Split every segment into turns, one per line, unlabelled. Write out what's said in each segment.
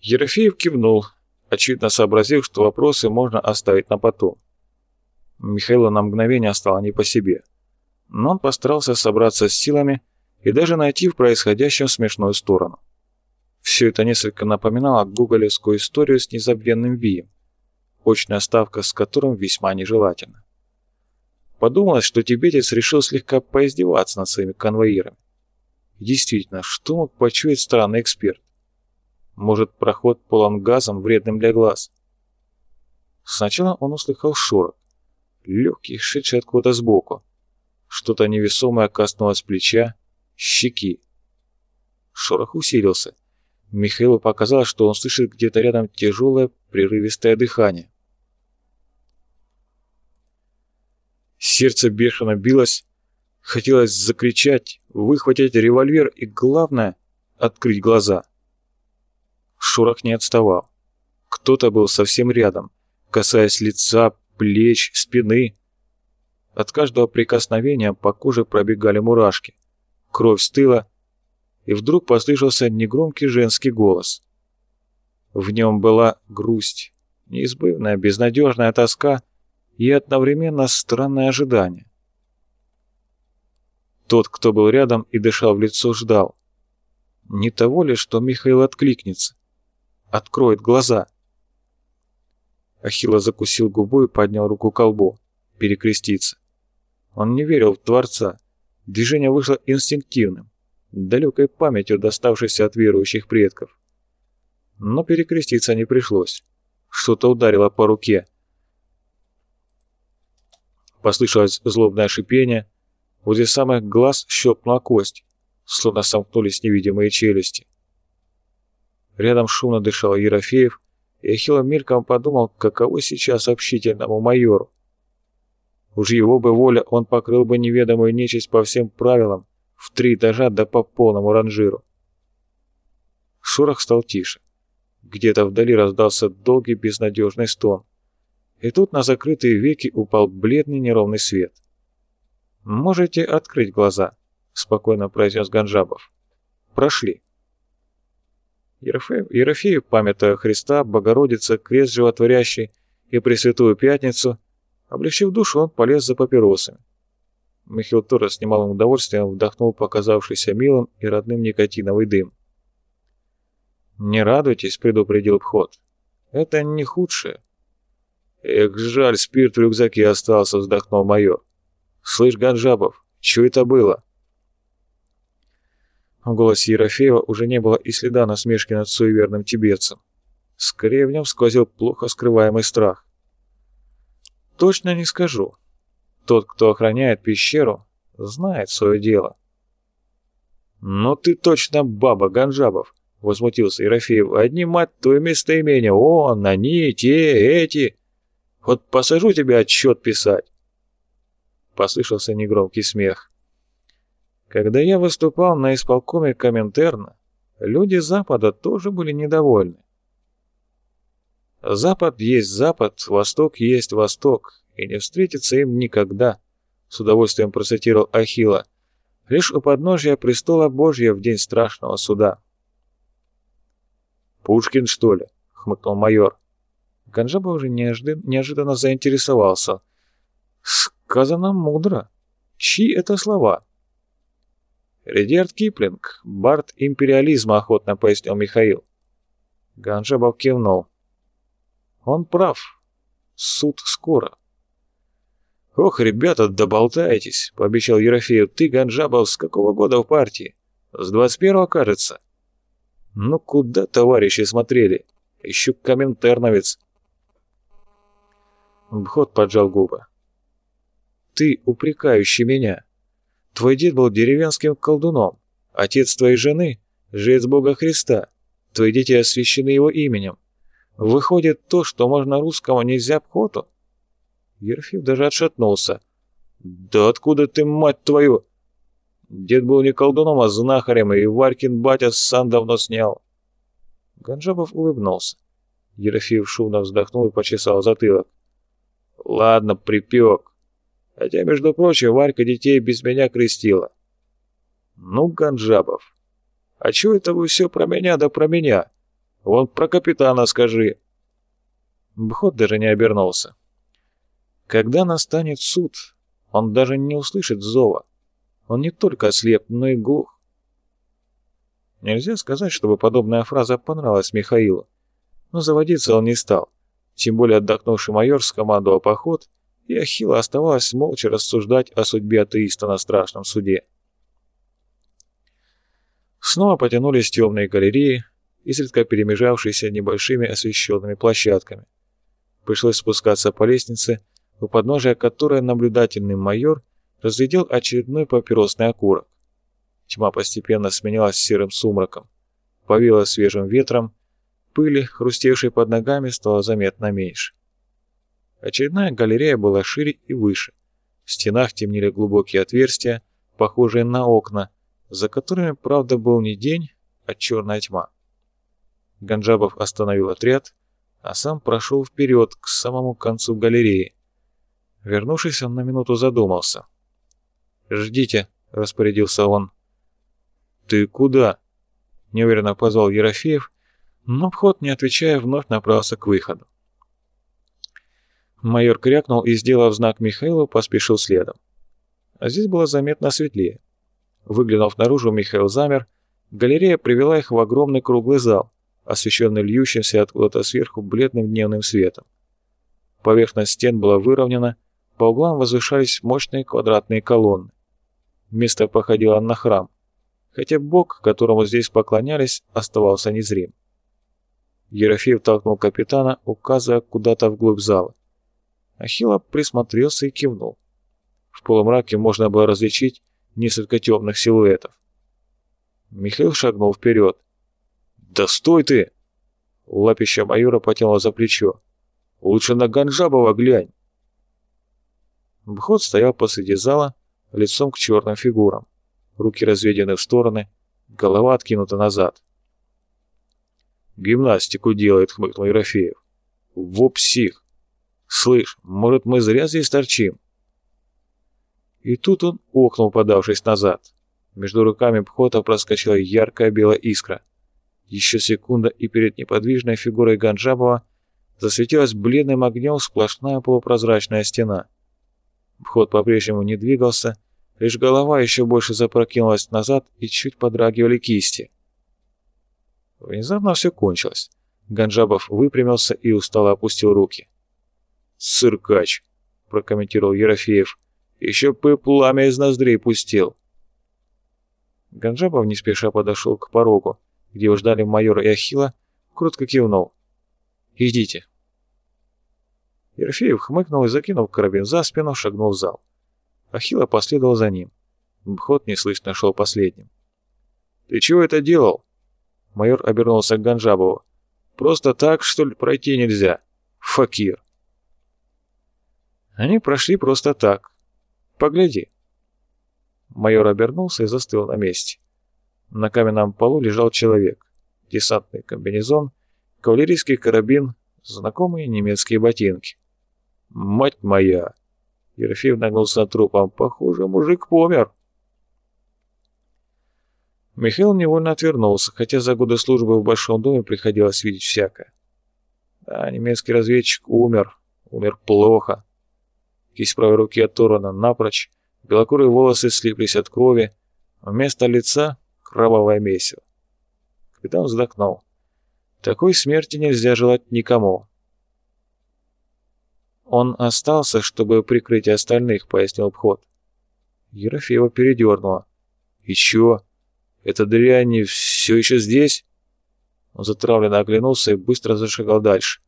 Ерофеев кивнул, очевидно сообразив, что вопросы можно оставить на потом. Михаилу на мгновение стало не по себе, но он постарался собраться с силами и даже найти в происходящем смешную сторону. Все это несколько напоминало гоголевскую историю с незабвенным Вием, очная ставка с которым весьма нежелательна. Подумалось, что тибетец решил слегка поиздеваться над своими конвоирами. действительно, что мог почуять странный эксперт? Может, проход полон газом, вредным для глаз? Сначала он услыхал шорох, легкий, шедший откуда-то сбоку. Что-то невесомое коснулось плеча, щеки. Шорох усилился. Михаилу показалось, что он слышит где-то рядом тяжелое, прерывистое дыхание. Сердце бешено билось, хотелось закричать, выхватить револьвер и, главное, открыть глаза. Шорох не отставал. Кто-то был совсем рядом, касаясь лица, плеч, спины. От каждого прикосновения по коже пробегали мурашки. Кровь стыла, и вдруг послышался негромкий женский голос. В нем была грусть, неизбывная, безнадежная тоска и одновременно странное ожидание. Тот, кто был рядом и дышал в лицо, ждал. Не того ли, что Михаил откликнется? Откроет глаза. Ахилла закусил губу и поднял руку к колбу. Перекреститься. Он не верил в Творца. Движение вышло инстинктивным далекой памятью, доставшейся от верующих предков. Но перекреститься не пришлось. Что-то ударило по руке. Послышалось злобное шипение. Возле самых глаз щелкнула кость, словно сомкнулись невидимые челюсти. Рядом шумно дышал Ерофеев, и Ахилла мельком подумал, каково сейчас общительному майору. Уж его бы воля, он покрыл бы неведомую нечисть по всем правилам, в три этажа да по полному ранжиру. Шорох стал тише. Где-то вдали раздался долгий безнадежный стон. И тут на закрытые веки упал бледный неровный свет. «Можете открыть глаза», — спокойно произнес Ганжабов. «Прошли». Ерофеев, памятая Христа, Богородица, крест животворящий и Пресвятую Пятницу, облегчив душу, он полез за папиросами. Михаил тоже с немалым удовольствием вдохнул показавшийся милым и родным никотиновый дым. «Не радуйтесь», — предупредил вход. «Это не худшее». «Эх, жаль, спирт в рюкзаке остался», — вздохнул майор. «Слышь, Ганжабов, что это было?» В голосе Ерофеева уже не было и следа насмешки над суеверным тибетцем. Скорее в нем сквозил плохо скрываемый страх. «Точно не скажу. Тот, кто охраняет пещеру, знает свое дело. «Но ты точно баба, Ганжабов!» — возмутился Ерофеев. «Одни, мать твое местоимение, он, они, те, эти. Вот посажу тебя отчет писать!» Послышался негромкий смех. Когда я выступал на исполкоме Коминтерна, люди Запада тоже были недовольны. Запад есть Запад, Восток есть Восток, и не встретится им никогда, с удовольствием процитировал Ахилла, лишь у подножия престола Божья в день страшного суда. «Пушкин, что ли?» — хмыкнул майор. Ганжаба уже неожиданно, неожиданно заинтересовался. «Сказано мудро. Чьи это слова?» «Редиард Киплинг, бард империализма», — охотно пояснил Михаил. Ганжабов кивнул. «Он прав. Суд скоро. «Ох, ребята, доболтаетесь», — пообещал Ерофеев. «Ты, Ганжабов, с какого года в партии? С двадцать первого, кажется». «Ну куда товарищи смотрели? Еще коминтерновец». Бхот поджал губы. «Ты, упрекающий меня. Твой дед был деревенским колдуном. Отец твоей жены — жрец Бога Христа. Твои дети освящены его именем. Выходит, то, что можно русскому, нельзя Бхоту?» Ерфив даже отшатнулся. «Да откуда ты, мать твою?» Дед был не колдуном, а знахарем, и Варькин батя сам давно снял. Ганжабов улыбнулся. Ерофеев шумно вздохнул и почесал затылок. «Ладно, припек. Хотя, между прочим, Варька детей без меня крестила». «Ну, Ганжабов, а чего это вы все про меня да про меня? Вон про капитана скажи». Бхот даже не обернулся. Когда настанет суд, он даже не услышит зова. Он не только ослеп, но и глух. Нельзя сказать, чтобы подобная фраза понравилась Михаилу, но заводиться он не стал. Тем более отдохнувший майор скомандовал поход, и Ахилла оставалось молча рассуждать о судьбе атеиста на страшном суде. Снова потянулись темные галереи, изредка перемежавшиеся небольшими освещенными площадками. Пришлось спускаться по лестнице, у подножия которой наблюдательный майор разглядел очередной папиросный окурок. Тьма постепенно сменялась серым сумраком. Повела свежим ветром, пыли, хрустевшей под ногами, стало заметно меньше. Очередная галерея была шире и выше. В стенах темнели глубокие отверстия, похожие на окна, за которыми, правда, был не день, а черная тьма. Ганджабов остановил отряд, а сам прошел вперед к самому концу галереи. Вернувшись, он на минуту задумался. «Ждите», — распорядился он. «Ты куда?» — неуверенно позвал Ерофеев, но вход, не отвечая, вновь направился к выходу. Майор крякнул и, сделав знак Михаилу, поспешил следом. А здесь было заметно светлее. Выглянув наружу, Михаил замер. Галерея привела их в огромный круглый зал, освещенный льющимся откуда-то сверху бледным дневным светом. Поверхность стен была выровнена, по углам возвышались мощные квадратные колонны. Место походило на храм, хотя бог, которому здесь поклонялись, оставался незрим. Ерофеев толкнул капитана, указывая куда-то вглубь зала. Ахилла присмотрелся и кивнул. В полумраке можно было различить несколько темных силуэтов. Михаил шагнул вперед. «Да стой ты!» Лапища майора потянуло за плечо. «Лучше на Ганжабова глянь!» Бхот стоял посреди зала, лицом к черным фигурам. Руки разведены в стороны, голова откинута назад. «Гимнастику делает», — хмыкнул Ерофеев. «Во псих! Слышь, может, мы зря здесь торчим?» И тут он охнул, подавшись назад. Между руками Бхота проскочила яркая белая искра. Еще секунда, и перед неподвижной фигурой Ганджабова засветилась бледным огнем сплошная полупрозрачная стена — Вход по-прежнему не двигался, лишь голова еще больше запрокинулась назад и чуть подрагивали кисти. Внезапно все кончилось. Ганджабов выпрямился и устало опустил руки. «Циркач!» — прокомментировал Ерофеев. «Еще бы пламя из ноздрей пустил!» Ганджабов не спеша подошел к порогу, где его ждали майор и Ахилла, кротко кивнул. «Идите, Ерфеев хмыкнул и, закинув карабин за спину, шагнул в зал. Ахилла последовал за ним. Бхот неслышно шел последним. «Ты чего это делал?» Майор обернулся к Ганжабову. «Просто так, что ли, пройти нельзя? Факир!» Они прошли просто так. Погляди. Майор обернулся и застыл на месте. На каменном полу лежал человек. Десантный комбинезон, кавалерийский карабин, знакомые немецкие ботинки. «Мать моя!» Ерофеев нагнулся над трупом. «Похоже, мужик помер». Михаил невольно отвернулся, хотя за годы службы в Большом доме приходилось видеть всякое. Да, немецкий разведчик умер, умер плохо. Кисть правой руки оторвана напрочь, белокурые волосы слиплись от крови, вместо лица — кровавое месиво. Капитан вздохнул. Такой смерти нельзя желать никому. «Он остался, чтобы прикрыть остальных», — пояснил обход. Ерофеева передернула. «И чё? Эта дрянь все еще здесь?» Он затравленно оглянулся и быстро зашагал дальше.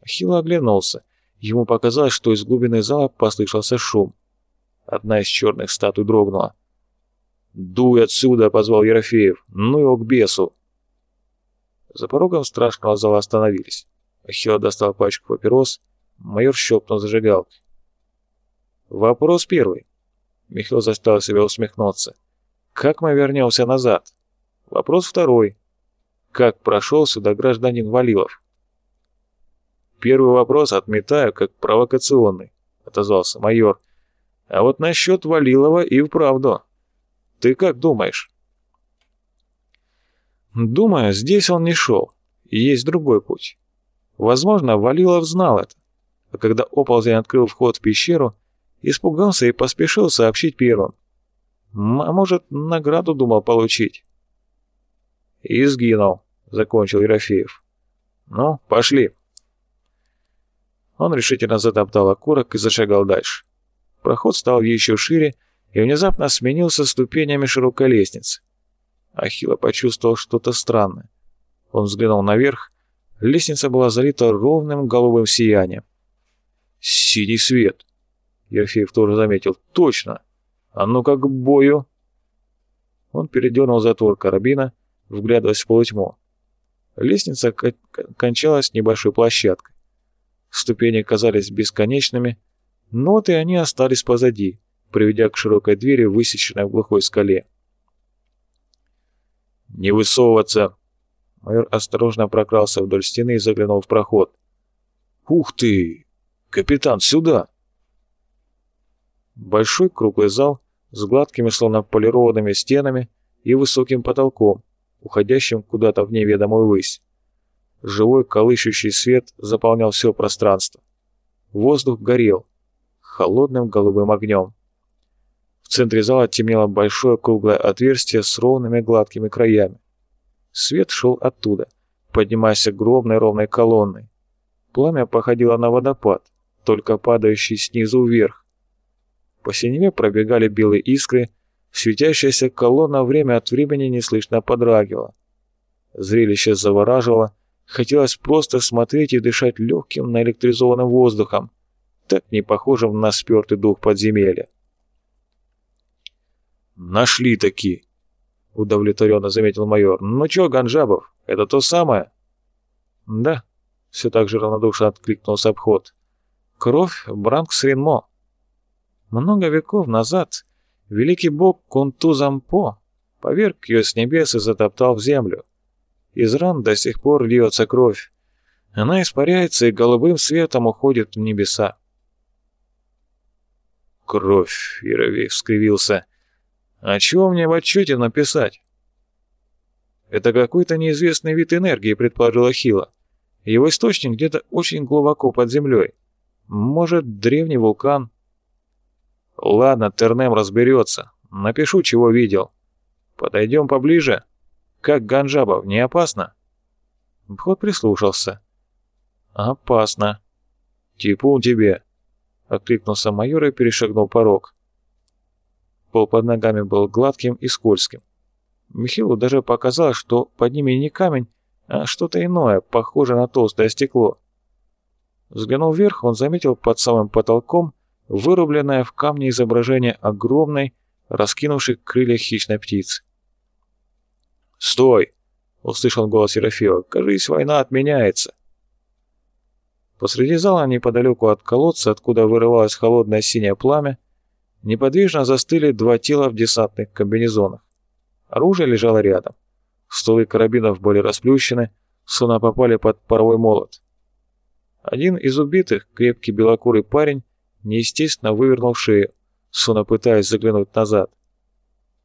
Ахилла оглянулся. Ему показалось, что из глубины зала послышался шум. Одна из черных статуй дрогнула. «Дуй отсюда!» — позвал Ерофеев. «Ну его к бесу!» За порогом страшного зала остановились. Ахилла достал пачку папирос Майор щелкнул зажигалкой. Вопрос первый. Михаил заставил себя усмехнуться. Как мы вернемся назад? Вопрос второй. Как прошел сюда гражданин Валилов? Первый вопрос отметаю как провокационный, отозвался майор. А вот насчет Валилова и вправду. Ты как думаешь? Думаю, здесь он не шел. есть другой путь. Возможно, Валилов знал это, а когда оползень открыл вход в пещеру, испугался и поспешил сообщить первым. А может, награду думал получить. «И сгинул», — закончил Ерофеев. «Ну, пошли». Он решительно затоптал окурок и зашагал дальше. Проход стал еще шире и внезапно сменился ступенями широкой лестницы. Ахилла почувствовал что-то странное. Он взглянул наверх. Лестница была залита ровным голубым сиянием. «Синий свет!» Ерфеев тоже заметил. «Точно! А ну-ка к бою!» Он передернул затвор карабина, вглядываясь в полутьму. Лестница кончалась небольшой площадкой. Ступени казались бесконечными, но и они остались позади, приведя к широкой двери, высеченной в глухой скале. «Не высовываться!» Майор осторожно прокрался вдоль стены и заглянул в проход. «Ух ты! Капитан, сюда!» Большой круглый зал с гладкими, словно полированными стенами и высоким потолком, уходящим куда-то в неведомую высь. Живой колышущий свет заполнял все пространство. Воздух горел, холодным голубым огнем. В центре зала темнело большое круглое отверстие с ровными гладкими краями. Свет шел оттуда, поднимаясь огромной ровной колонной. Пламя походило на водопад, только падающий снизу вверх. По синеве пробегали белые искры, светящаяся колонна время от времени неслышно подрагивала. Зрелище завораживало, хотелось просто смотреть и дышать легким наэлектризованным воздухом, так не похожим на спертый дух подземелья. «Нашли такие!» — удовлетворенно заметил майор. «Ну чё, Ганжабов, это то самое?» «Да», — все так же равнодушно откликнулся обход. «Кровь Бранкс Ренмо». Много веков назад великий бог Кунтузампо поверг ее с небес и затоптал в землю. Из ран до сих пор льется кровь. Она испаряется и голубым светом уходит в небеса. «Кровь!» — Яровей скривился. «А чего мне в отчете написать?» «Это какой-то неизвестный вид энергии», — предположила Хила. «Его источник где-то очень глубоко под землей. Может, древний вулкан?» Ладно, Тернем разберется. Напишу, чего видел. Подойдем поближе. Как Ганжабов, не опасно? Вход прислушался. Опасно. Типун тебе. Откликнулся майор и перешагнул порог. Пол под ногами был гладким и скользким. Михилу даже показалось, что под ними не камень, а что-то иное, похожее на толстое стекло. Взглянув вверх, он заметил под самым потолком вырубленное в камне изображение огромной, раскинувшей крылья хищной птицы. «Стой!» — услышал голос Ерофеева. «Кажись, война отменяется!» Посреди зала, неподалеку от колодца, откуда вырывалось холодное синее пламя, неподвижно застыли два тела в десантных комбинезонах. Оружие лежало рядом. Столы карабинов были расплющены, словно попали под паровой молот. Один из убитых, крепкий белокурый парень, неестественно вывернул шею, сонно пытаясь заглянуть назад.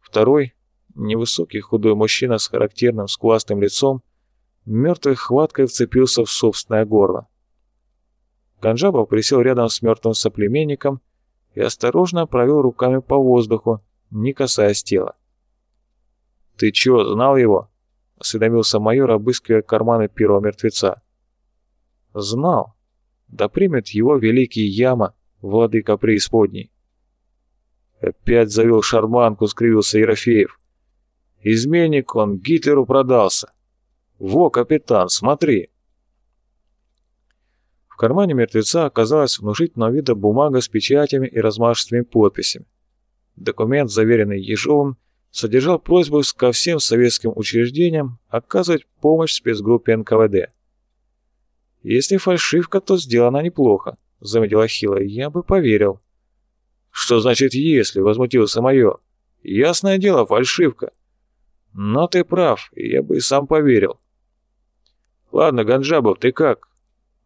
Второй, невысокий худой мужчина с характерным скуластым лицом, мертвой хваткой вцепился в собственное горло. Ганджабов присел рядом с мертвым соплеменником и осторожно провел руками по воздуху, не касаясь тела. «Ты чё, знал его?» — осведомился майор, обыскивая карманы первого мертвеца. «Знал. Да примет его великий Яма, владыка преисподней. Опять завел шарманку, скривился Ерофеев. Изменник он, Гитлеру продался. Во, капитан, смотри. В кармане мертвеца оказалась внушительного вида бумага с печатями и размашистыми подписями. Документ, заверенный Ежовым, содержал просьбу ко всем советским учреждениям оказывать помощь спецгруппе НКВД. Если фальшивка, то сделана неплохо. — заметила Хила. «Я бы поверил». «Что значит «если»?» — возмутился майор. «Ясное дело, фальшивка». «Но ты прав, я бы и сам поверил». «Ладно, Ганджабов, ты как?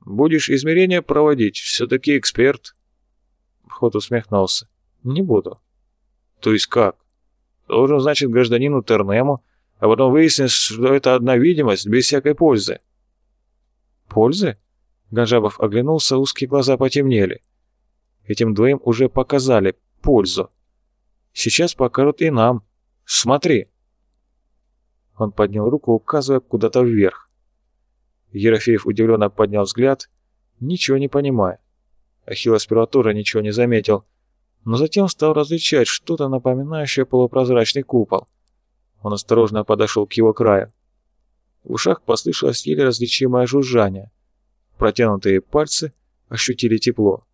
Будешь измерения проводить? Все-таки эксперт». Вход усмехнулся. «Не буду». «То есть как? Должен, значит, гражданину Тернему, а потом выяснить, что это одна видимость без всякой пользы». «Пользы?» Ганжабов оглянулся, узкие глаза потемнели. Этим двоим уже показали пользу. Сейчас покажут и нам. Смотри. Он поднял руку, указывая куда-то вверх. Ерофеев удивленно поднял взгляд, ничего не понимая. Ахилла сперва тоже ничего не заметил, но затем стал различать что-то напоминающее полупрозрачный купол. Он осторожно подошел к его краю. В ушах послышалось еле различимое жужжание. Протянутые пальцы ощутили тепло.